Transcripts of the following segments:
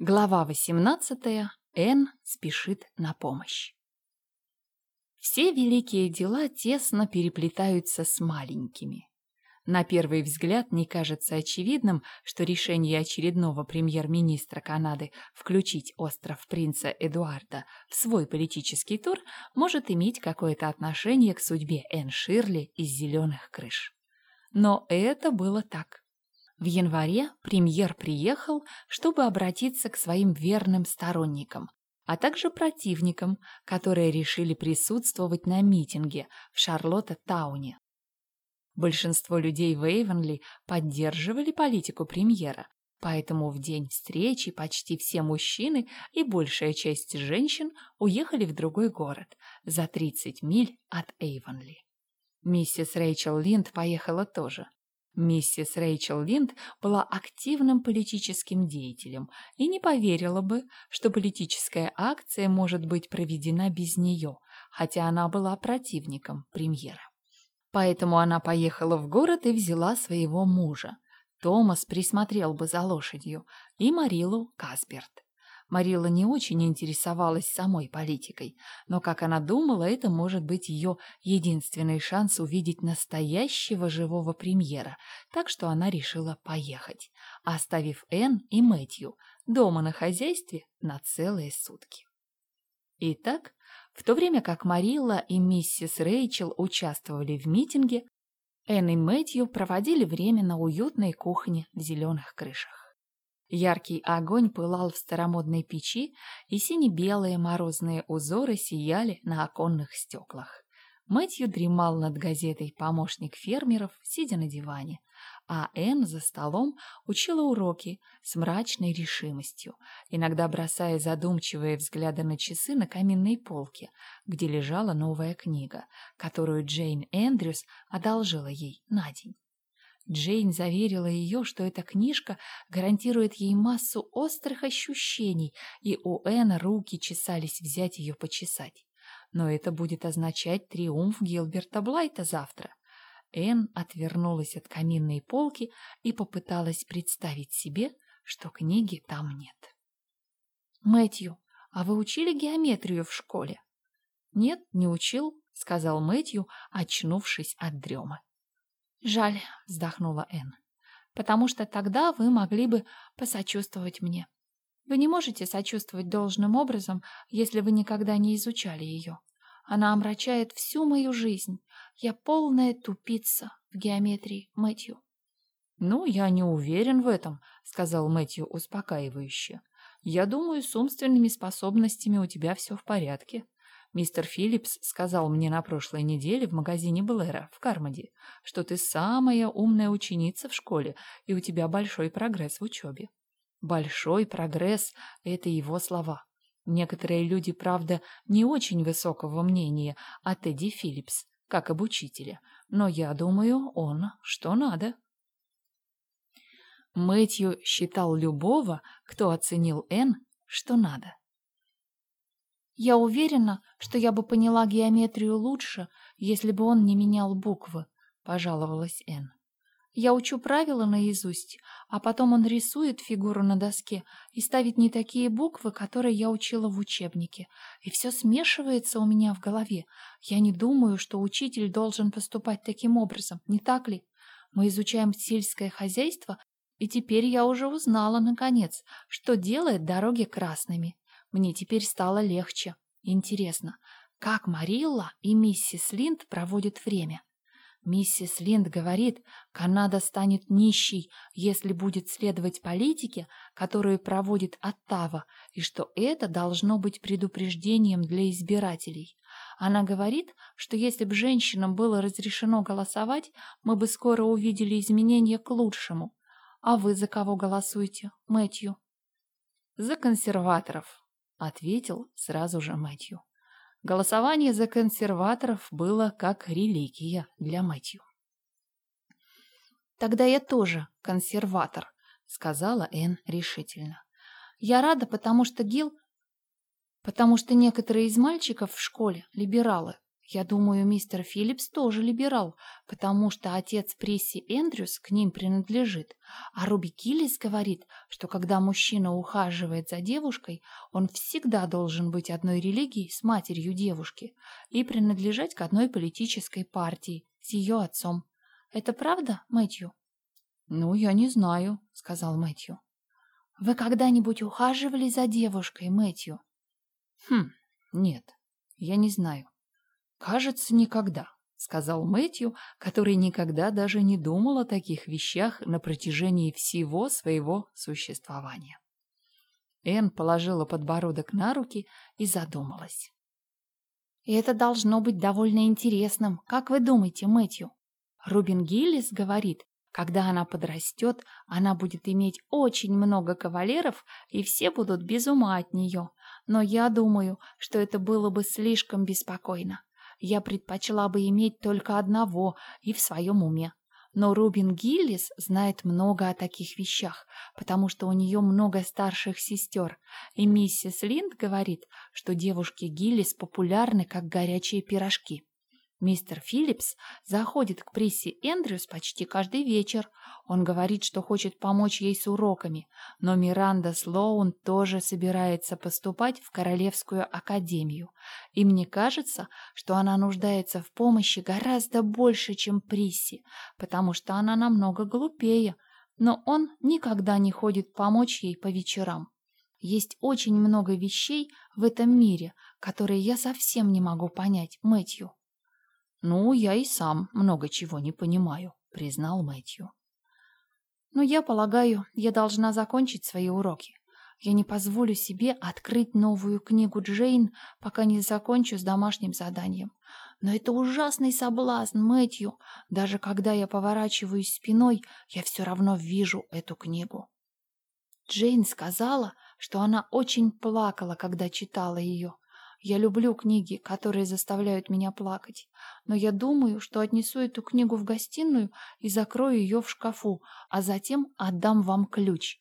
Глава 18. Н спешит на помощь. Все великие дела тесно переплетаются с маленькими. На первый взгляд не кажется очевидным, что решение очередного премьер-министра Канады включить остров принца Эдуарда в свой политический тур может иметь какое-то отношение к судьбе Энн Ширли из «Зеленых крыш». Но это было так. В январе премьер приехал, чтобы обратиться к своим верным сторонникам, а также противникам, которые решили присутствовать на митинге в Шарлотта-тауне. Большинство людей в Эйвенли поддерживали политику премьера, поэтому в день встречи почти все мужчины и большая часть женщин уехали в другой город за 30 миль от Эйвенли. Миссис Рэйчел Линд поехала тоже. Миссис Рэйчел Линд была активным политическим деятелем и не поверила бы, что политическая акция может быть проведена без нее, хотя она была противником премьера. Поэтому она поехала в город и взяла своего мужа. Томас присмотрел бы за лошадью и Марилу Касберт. Марила не очень интересовалась самой политикой, но, как она думала, это может быть ее единственный шанс увидеть настоящего живого премьера, так что она решила поехать, оставив Энн и Мэтью дома на хозяйстве на целые сутки. Итак, в то время как Марилла и миссис Рэйчел участвовали в митинге, Энн и Мэтью проводили время на уютной кухне в зеленых крышах. Яркий огонь пылал в старомодной печи, и сине-белые морозные узоры сияли на оконных стеклах. Мэтью дремал над газетой «Помощник фермеров», сидя на диване, а Энн за столом учила уроки с мрачной решимостью, иногда бросая задумчивые взгляды на часы на каминной полке, где лежала новая книга, которую Джейн Эндрюс одолжила ей на день. Джейн заверила ее, что эта книжка гарантирует ей массу острых ощущений, и у Энна руки чесались взять ее почесать. Но это будет означать триумф Гилберта Блайта завтра. Энн отвернулась от каминной полки и попыталась представить себе, что книги там нет. «Мэтью, а вы учили геометрию в школе?» «Нет, не учил», — сказал Мэтью, очнувшись от дремы. «Жаль», — вздохнула Энн, «потому что тогда вы могли бы посочувствовать мне. Вы не можете сочувствовать должным образом, если вы никогда не изучали ее. Она омрачает всю мою жизнь. Я полная тупица в геометрии, Мэтью». «Ну, я не уверен в этом», — сказал Мэтью успокаивающе. «Я думаю, с умственными способностями у тебя все в порядке. Мистер Филлипс сказал мне на прошлой неделе в магазине Блэра в Кармоде, что ты самая умная ученица в школе, и у тебя большой прогресс в учебе. Большой прогресс — это его слова. Некоторые люди, правда, не очень высокого мнения о Тедди Филлипс, как об учителе, но я думаю, он что надо. Мэтью считал любого, кто оценил Н, что надо. Я уверена, что я бы поняла геометрию лучше, если бы он не менял буквы, пожаловалась Энн. Я учу правила наизусть, а потом он рисует фигуру на доске и ставит не такие буквы, которые я учила в учебнике. И все смешивается у меня в голове. Я не думаю, что учитель должен поступать таким образом, не так ли? Мы изучаем сельское хозяйство, и теперь я уже узнала, наконец, что делает дороги красными. Мне теперь стало легче. Интересно, как Марилла и миссис Линд проводят время? Миссис Линд говорит, Канада станет нищей, если будет следовать политике, которую проводит Оттава, и что это должно быть предупреждением для избирателей. Она говорит, что если бы женщинам было разрешено голосовать, мы бы скоро увидели изменения к лучшему. А вы за кого голосуете, Мэтью? За консерваторов, ответил сразу же Мэтью. Голосование за консерваторов было как реликвия для Мэтью. «Тогда я тоже консерватор», — сказала Энн решительно. «Я рада, потому что Гил... Потому что некоторые из мальчиков в школе — либералы. Я думаю, мистер Филлипс тоже либерал, потому что отец Пресси Эндрюс к ним принадлежит. А Руби Киллис говорит, что когда мужчина ухаживает за девушкой, он всегда должен быть одной религии с матерью девушки и принадлежать к одной политической партии с ее отцом. Это правда, Мэтью? «Ну, я не знаю», — сказал Мэтью. «Вы когда-нибудь ухаживали за девушкой, Мэтью?» «Хм, нет, я не знаю. Кажется, никогда», — сказал Мэтью, который никогда даже не думал о таких вещах на протяжении всего своего существования. Энн положила подбородок на руки и задумалась. «И это должно быть довольно интересным. Как вы думаете, Мэтью?» Рубин Гиллис говорит, когда она подрастет, она будет иметь очень много кавалеров, и все будут без ума от нее. Но я думаю, что это было бы слишком беспокойно. Я предпочла бы иметь только одного и в своем уме. Но Рубин Гиллис знает много о таких вещах, потому что у нее много старших сестер. И миссис Линд говорит, что девушки Гиллис популярны, как горячие пирожки. Мистер Филлипс заходит к Присси Эндрюс почти каждый вечер. Он говорит, что хочет помочь ей с уроками, но Миранда Слоун тоже собирается поступать в Королевскую академию. И мне кажется, что она нуждается в помощи гораздо больше, чем Присси, потому что она намного глупее, но он никогда не ходит помочь ей по вечерам. Есть очень много вещей в этом мире, которые я совсем не могу понять, Мэтью. «Ну, я и сам много чего не понимаю», — признал Мэтью. «Но я полагаю, я должна закончить свои уроки. Я не позволю себе открыть новую книгу Джейн, пока не закончу с домашним заданием. Но это ужасный соблазн, Мэтью. Даже когда я поворачиваюсь спиной, я все равно вижу эту книгу». Джейн сказала, что она очень плакала, когда читала ее. Я люблю книги, которые заставляют меня плакать, но я думаю, что отнесу эту книгу в гостиную и закрою ее в шкафу, а затем отдам вам ключ.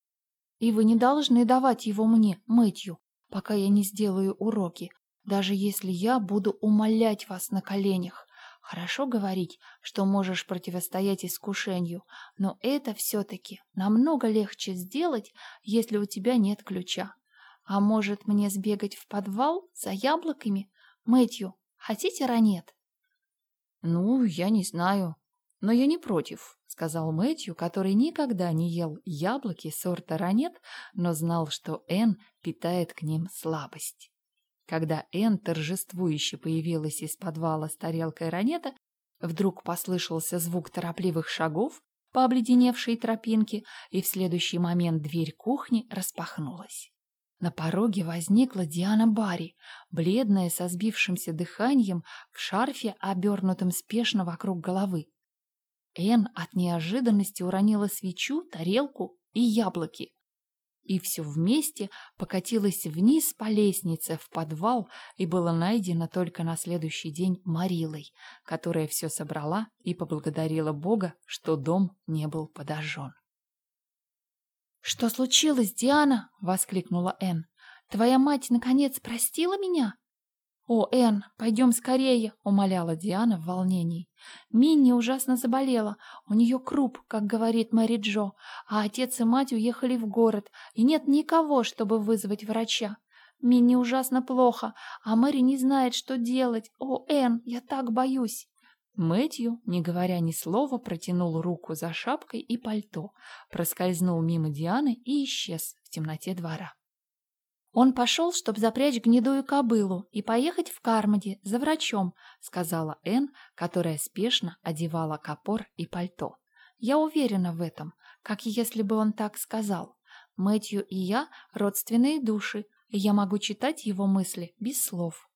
И вы не должны давать его мне, Мэтью, пока я не сделаю уроки, даже если я буду умолять вас на коленях. Хорошо говорить, что можешь противостоять искушению, но это все-таки намного легче сделать, если у тебя нет ключа. А может, мне сбегать в подвал за яблоками? Мэтью, хотите ранет? Ну, я не знаю. Но я не против, сказал Мэтью, который никогда не ел яблоки сорта ранет, но знал, что Энн питает к ним слабость. Когда Энн торжествующе появилась из подвала с тарелкой ранета, вдруг послышался звук торопливых шагов по обледеневшей тропинке, и в следующий момент дверь кухни распахнулась. На пороге возникла Диана Барри, бледная, со сбившимся дыханием, в шарфе, обернутом спешно вокруг головы. Энн от неожиданности уронила свечу, тарелку и яблоки. И все вместе покатилось вниз по лестнице в подвал и было найдено только на следующий день Марилой, которая все собрала и поблагодарила Бога, что дом не был подожжен. «Что случилось, Диана?» — воскликнула Энн. «Твоя мать, наконец, простила меня?» «О, Энн, пойдем скорее!» — умоляла Диана в волнении. «Минни ужасно заболела. У нее круп, как говорит Мэри Джо, а отец и мать уехали в город, и нет никого, чтобы вызвать врача. Минни ужасно плохо, а Мэри не знает, что делать. О, Энн, я так боюсь!» Мэтью, не говоря ни слова, протянул руку за шапкой и пальто, проскользнул мимо Дианы и исчез в темноте двора. «Он пошел, чтобы запрячь гнедую кобылу и поехать в Кармоди за врачом», сказала Энн, которая спешно одевала капор и пальто. «Я уверена в этом, как если бы он так сказал. Мэтью и я — родственные души, и я могу читать его мысли без слов».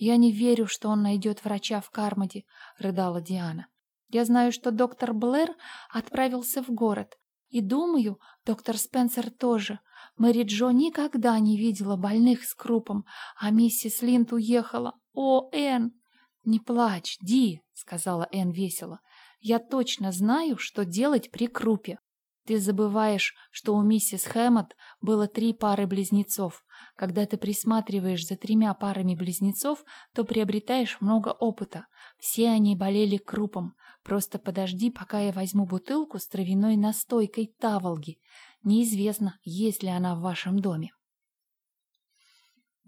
«Я не верю, что он найдет врача в Кармоде», — рыдала Диана. «Я знаю, что доктор Блэр отправился в город. И думаю, доктор Спенсер тоже. Мэри Джо никогда не видела больных с крупом, а миссис Линд уехала. О, Энн!» «Не плачь, Ди», — сказала Энн весело. «Я точно знаю, что делать при крупе. Ты забываешь, что у миссис Хэммот было три пары близнецов. Когда ты присматриваешь за тремя парами близнецов, то приобретаешь много опыта. Все они болели крупом. Просто подожди, пока я возьму бутылку с травяной настойкой таволги. Неизвестно, есть ли она в вашем доме.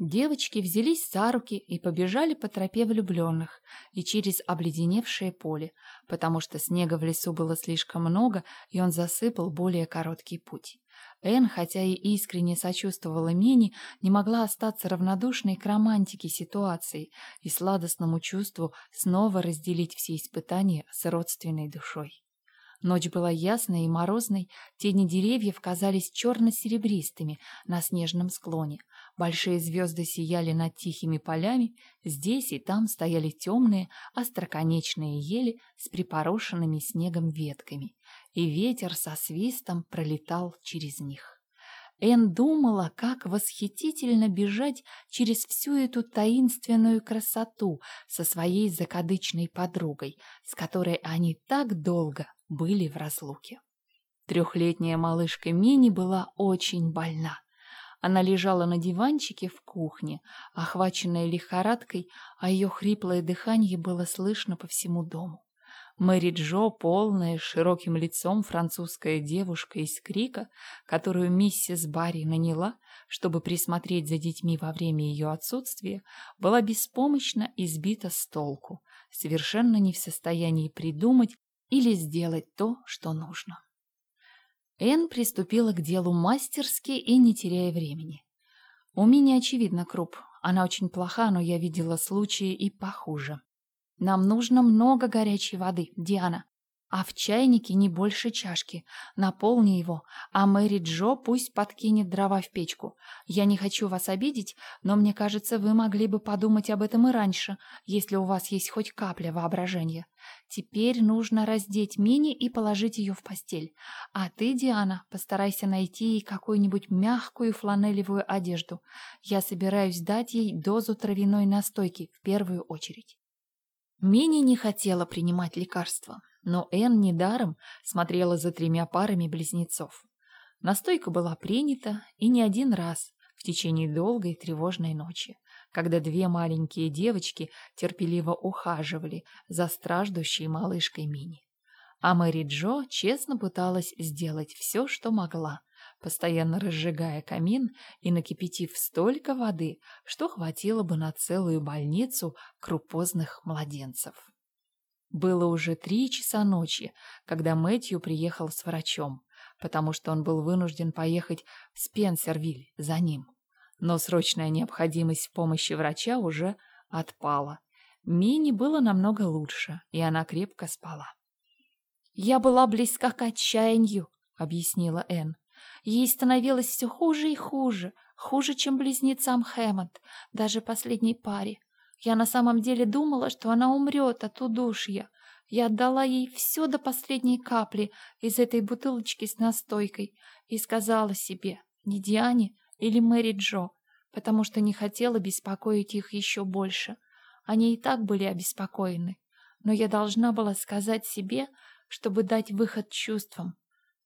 Девочки взялись за руки и побежали по тропе влюбленных и через обледеневшее поле, потому что снега в лесу было слишком много, и он засыпал более короткий путь. Энн, хотя и искренне сочувствовала Мини, не могла остаться равнодушной к романтике ситуации и сладостному чувству снова разделить все испытания с родственной душой. Ночь была ясной и морозной, тени деревьев казались черно-серебристыми на снежном склоне. Большие звезды сияли над тихими полями, здесь и там стояли темные, остроконечные ели с припорошенными снегом ветками, и ветер со свистом пролетал через них. Эн думала, как восхитительно бежать через всю эту таинственную красоту со своей закадычной подругой, с которой они так долго были в разлуке. Трехлетняя малышка Мини была очень больна. Она лежала на диванчике в кухне, охваченная лихорадкой, а ее хриплое дыхание было слышно по всему дому. Мэри Джо, полная, широким лицом французская девушка из Крика, которую миссис Барри наняла, чтобы присмотреть за детьми во время ее отсутствия, была беспомощно избита с толку, совершенно не в состоянии придумать или сделать то, что нужно. Энн приступила к делу мастерски и не теряя времени. У меня очевидно круп. Она очень плоха, но я видела случаи и похуже. Нам нужно много горячей воды, Диана. А в чайнике не больше чашки. Наполни его, а Мэри Джо пусть подкинет дрова в печку. Я не хочу вас обидеть, но мне кажется, вы могли бы подумать об этом и раньше, если у вас есть хоть капля воображения. Теперь нужно раздеть Мини и положить ее в постель. А ты, Диана, постарайся найти ей какую-нибудь мягкую фланелевую одежду. Я собираюсь дать ей дозу травяной настойки в первую очередь. Мини не хотела принимать лекарства, но Энн недаром смотрела за тремя парами близнецов. Настойка была принята и не один раз в течение долгой тревожной ночи, когда две маленькие девочки терпеливо ухаживали за страждущей малышкой Мини. А Мэри Джо честно пыталась сделать все, что могла, постоянно разжигая камин и накипятив столько воды, что хватило бы на целую больницу крупозных младенцев. Было уже три часа ночи, когда Мэтью приехал с врачом, потому что он был вынужден поехать в Спенсервиль за ним. Но срочная необходимость в помощи врача уже отпала. Мини было намного лучше, и она крепко спала. «Я была близка к отчаянию», — объяснила Энн. Ей становилось все хуже и хуже, хуже, чем близнецам Хэммонд, даже последней паре. Я на самом деле думала, что она умрет от удушья. Я отдала ей все до последней капли из этой бутылочки с настойкой и сказала себе, не Диане или Мэри Джо, потому что не хотела беспокоить их еще больше. Они и так были обеспокоены. Но я должна была сказать себе, чтобы дать выход чувствам,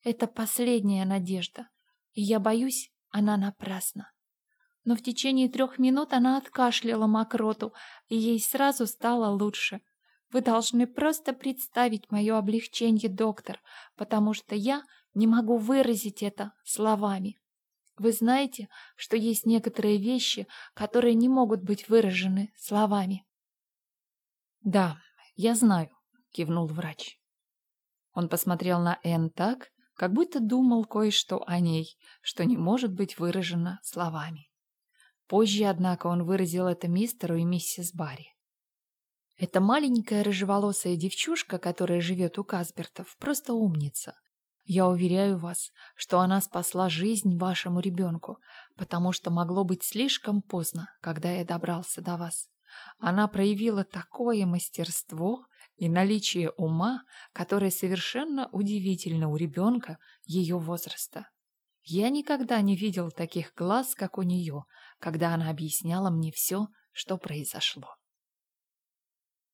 это последняя надежда, и я боюсь, она напрасна. Но в течение трех минут она откашляла мокроту, и ей сразу стало лучше. Вы должны просто представить мое облегчение, доктор, потому что я не могу выразить это словами. Вы знаете, что есть некоторые вещи, которые не могут быть выражены словами. Да, я знаю, кивнул врач. Он посмотрел на Энн так, как будто думал кое-что о ней, что не может быть выражено словами. Позже, однако, он выразил это мистеру и миссис Барри. Эта маленькая рыжеволосая девчушка, которая живет у Касбертов, просто умница. Я уверяю вас, что она спасла жизнь вашему ребенку, потому что могло быть слишком поздно, когда я добрался до вас. Она проявила такое мастерство, и наличие ума, которое совершенно удивительно у ребенка ее возраста. Я никогда не видел таких глаз, как у нее, когда она объясняла мне все, что произошло.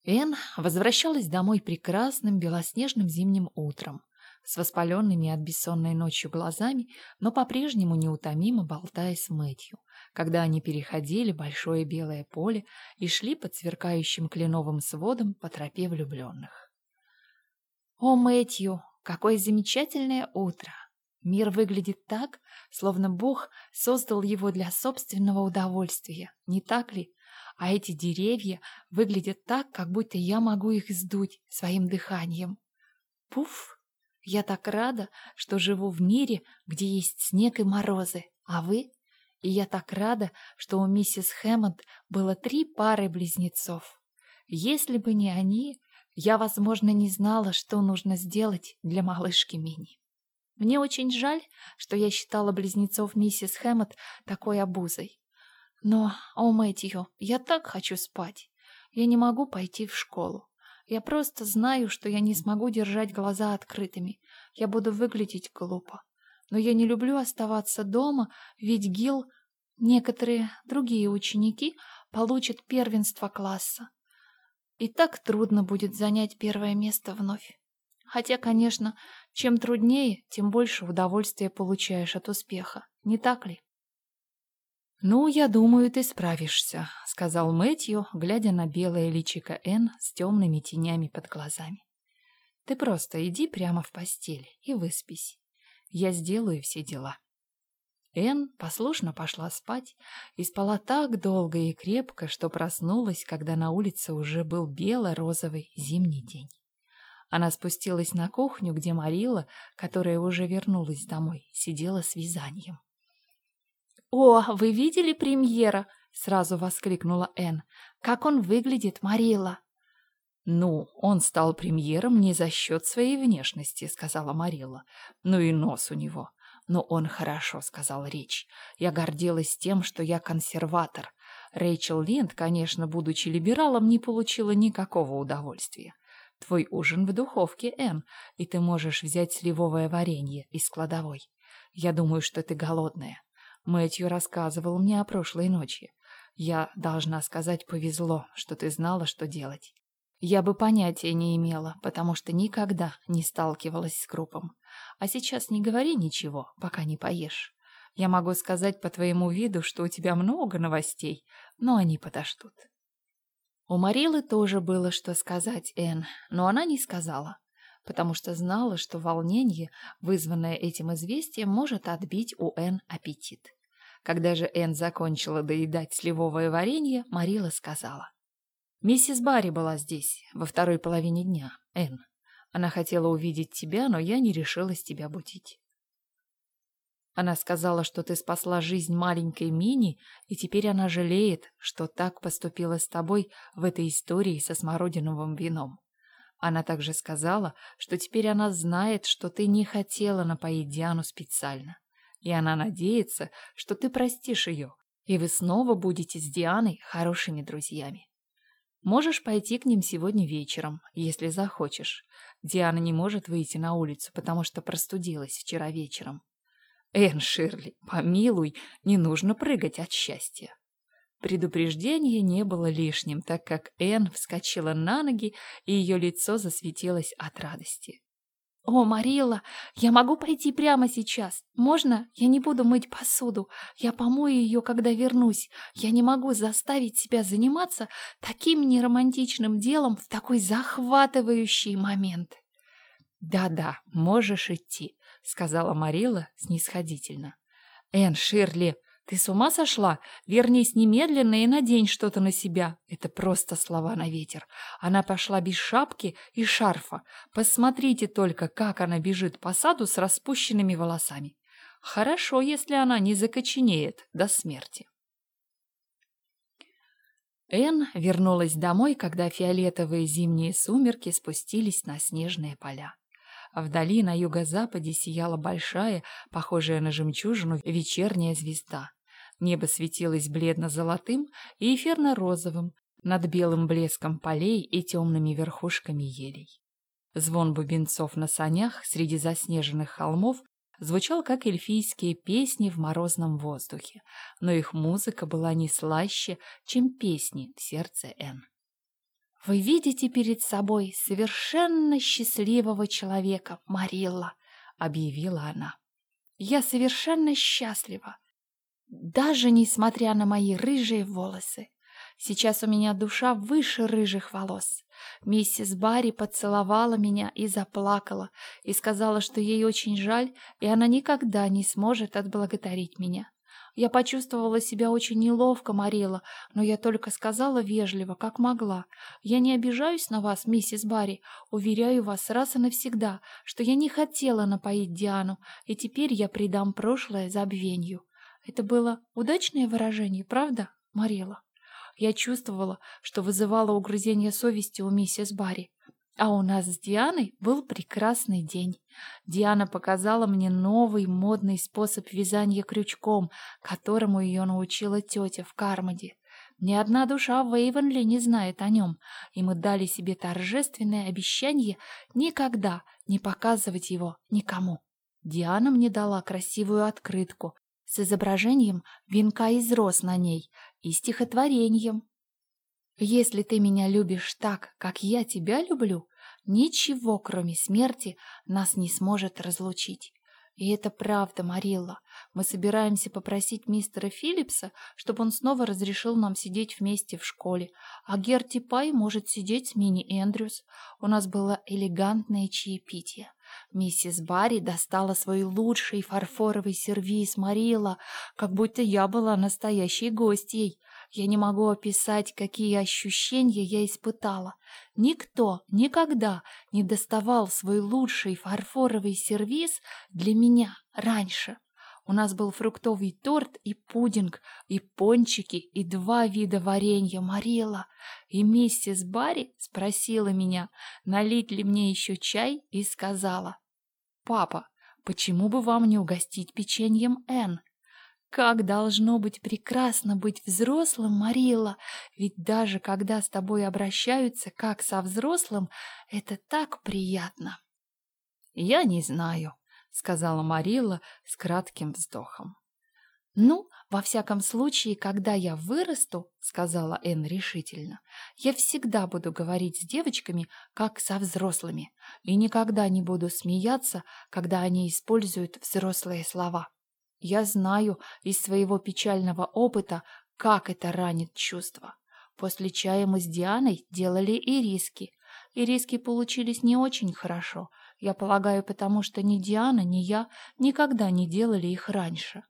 Эн возвращалась домой прекрасным белоснежным зимним утром, с воспаленными от бессонной ночью глазами, но по-прежнему неутомимо болтая с Мэтью, когда они переходили большое белое поле и шли под сверкающим кленовым сводом по тропе влюбленных. «О, Мэтью, какое замечательное утро! Мир выглядит так, словно Бог создал его для собственного удовольствия, не так ли? А эти деревья выглядят так, как будто я могу их сдуть своим дыханием. Пуф! Я так рада, что живу в мире, где есть снег и морозы, а вы? И я так рада, что у миссис Хэммонд было три пары близнецов. Если бы не они, я, возможно, не знала, что нужно сделать для малышки Мини. Мне очень жаль, что я считала близнецов миссис Хэммонд такой обузой. Но, о, Мэтью, я так хочу спать. Я не могу пойти в школу. Я просто знаю, что я не смогу держать глаза открытыми. Я буду выглядеть глупо. Но я не люблю оставаться дома, ведь Гил, некоторые другие ученики получат первенство класса. И так трудно будет занять первое место вновь. Хотя, конечно, чем труднее, тем больше удовольствия получаешь от успеха. Не так ли? «Ну, я думаю, ты справишься», — сказал Мэтью, глядя на белое личико Энн с темными тенями под глазами. «Ты просто иди прямо в постель и выспись. Я сделаю все дела». Энн послушно пошла спать и спала так долго и крепко, что проснулась, когда на улице уже был бело-розовый зимний день. Она спустилась на кухню, где Марила, которая уже вернулась домой, сидела с вязанием. «О, вы видели премьера?» — сразу воскликнула Энн. «Как он выглядит, Марила!» «Ну, он стал премьером не за счет своей внешности», — сказала Марила. «Ну и нос у него. Но он хорошо сказал речь. Я гордилась тем, что я консерватор. Рэйчел Линд, конечно, будучи либералом, не получила никакого удовольствия. Твой ужин в духовке, Энн, и ты можешь взять сливовое варенье из кладовой. Я думаю, что ты голодная. Мэтью рассказывал мне о прошлой ночи. Я, должна сказать, повезло, что ты знала, что делать. Я бы понятия не имела, потому что никогда не сталкивалась с крупом. А сейчас не говори ничего, пока не поешь. Я могу сказать по твоему виду, что у тебя много новостей, но они подождут. У Марилы тоже было что сказать Энн, но она не сказала, потому что знала, что волнение, вызванное этим известием, может отбить у Энн аппетит. Когда же Энн закончила доедать сливовое варенье, Марила сказала. «Миссис Барри была здесь во второй половине дня, Энн. Она хотела увидеть тебя, но я не решилась тебя будить. Она сказала, что ты спасла жизнь маленькой Мини, и теперь она жалеет, что так поступила с тобой в этой истории со смородиновым вином. Она также сказала, что теперь она знает, что ты не хотела напоить Диану специально и она надеется, что ты простишь ее, и вы снова будете с Дианой хорошими друзьями. Можешь пойти к ним сегодня вечером, если захочешь. Диана не может выйти на улицу, потому что простудилась вчера вечером. Эн Ширли, помилуй, не нужно прыгать от счастья. Предупреждение не было лишним, так как Эн вскочила на ноги, и ее лицо засветилось от радости. «О, Марилла, я могу пойти прямо сейчас? Можно? Я не буду мыть посуду. Я помою ее, когда вернусь. Я не могу заставить себя заниматься таким неромантичным делом в такой захватывающий момент». «Да-да, можешь идти», — сказала Марилла снисходительно. «Энн, Ширли, «Ты с ума сошла? Вернись немедленно и надень что-то на себя». Это просто слова на ветер. Она пошла без шапки и шарфа. Посмотрите только, как она бежит по саду с распущенными волосами. Хорошо, если она не закоченеет до смерти. Энн вернулась домой, когда фиолетовые зимние сумерки спустились на снежные поля. Вдали на юго-западе сияла большая, похожая на жемчужину, вечерняя звезда. Небо светилось бледно-золотым и эфирно-розовым над белым блеском полей и темными верхушками елей. Звон бубенцов на санях среди заснеженных холмов звучал, как эльфийские песни в морозном воздухе, но их музыка была не слаще, чем песни в сердце Н. Вы видите перед собой совершенно счастливого человека, Марилла, объявила она. Я совершенно счастлива, даже несмотря на мои рыжие волосы. Сейчас у меня душа выше рыжих волос. Миссис Барри поцеловала меня и заплакала, и сказала, что ей очень жаль, и она никогда не сможет отблагодарить меня. Я почувствовала себя очень неловко, Марила, но я только сказала вежливо, как могла. Я не обижаюсь на вас, миссис Барри. Уверяю вас раз и навсегда, что я не хотела напоить Диану, и теперь я предам прошлое забвенью. Это было удачное выражение, правда, Марила? Я чувствовала, что вызывало угрызение совести у миссис Барри. А у нас с Дианой был прекрасный день. Диана показала мне новый модный способ вязания крючком, которому ее научила тетя в Кармоде. Ни одна душа в Эйвенли не знает о нем, и мы дали себе торжественное обещание никогда не показывать его никому. Диана мне дала красивую открытку, с изображением венка из роз на ней и стихотворением. «Если ты меня любишь так, как я тебя люблю, ничего, кроме смерти, нас не сможет разлучить». И это правда, Марилла. Мы собираемся попросить мистера Филлипса, чтобы он снова разрешил нам сидеть вместе в школе. А Герти Пай может сидеть с Мини Эндрюс. У нас было элегантное чаепитие. Миссис Барри достала свой лучший фарфоровый сервиз Марила, как будто я была настоящей гостьей. Я не могу описать, какие ощущения я испытала. Никто никогда не доставал свой лучший фарфоровый сервиз для меня раньше. У нас был фруктовый торт и пудинг, и пончики, и два вида варенья Марила. И миссис Барри спросила меня, налить ли мне еще чай, и сказала, «Папа, почему бы вам не угостить печеньем Энн?» Как должно быть прекрасно быть взрослым, Марила, ведь даже когда с тобой обращаются как со взрослым, это так приятно. Я не знаю, — сказала Марилла с кратким вздохом. «Ну, во всяком случае, когда я вырасту, — сказала Энн решительно, — я всегда буду говорить с девочками, как со взрослыми, и никогда не буду смеяться, когда они используют взрослые слова. Я знаю из своего печального опыта, как это ранит чувства. После чая мы с Дианой делали ириски. Ириски получились не очень хорошо, я полагаю, потому что ни Диана, ни я никогда не делали их раньше.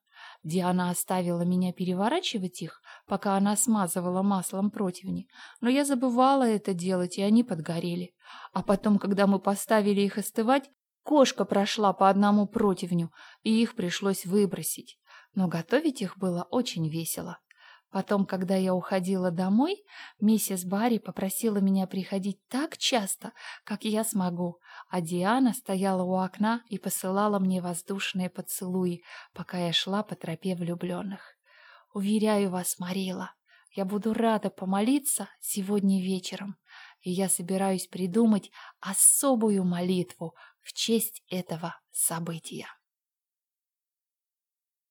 Диана оставила меня переворачивать их, пока она смазывала маслом противни, но я забывала это делать, и они подгорели. А потом, когда мы поставили их остывать, кошка прошла по одному противню, и их пришлось выбросить. Но готовить их было очень весело. Потом, когда я уходила домой, миссис Барри попросила меня приходить так часто, как я смогу, а Диана стояла у окна и посылала мне воздушные поцелуи, пока я шла по тропе влюбленных. Уверяю вас, Марила, я буду рада помолиться сегодня вечером, и я собираюсь придумать особую молитву в честь этого события.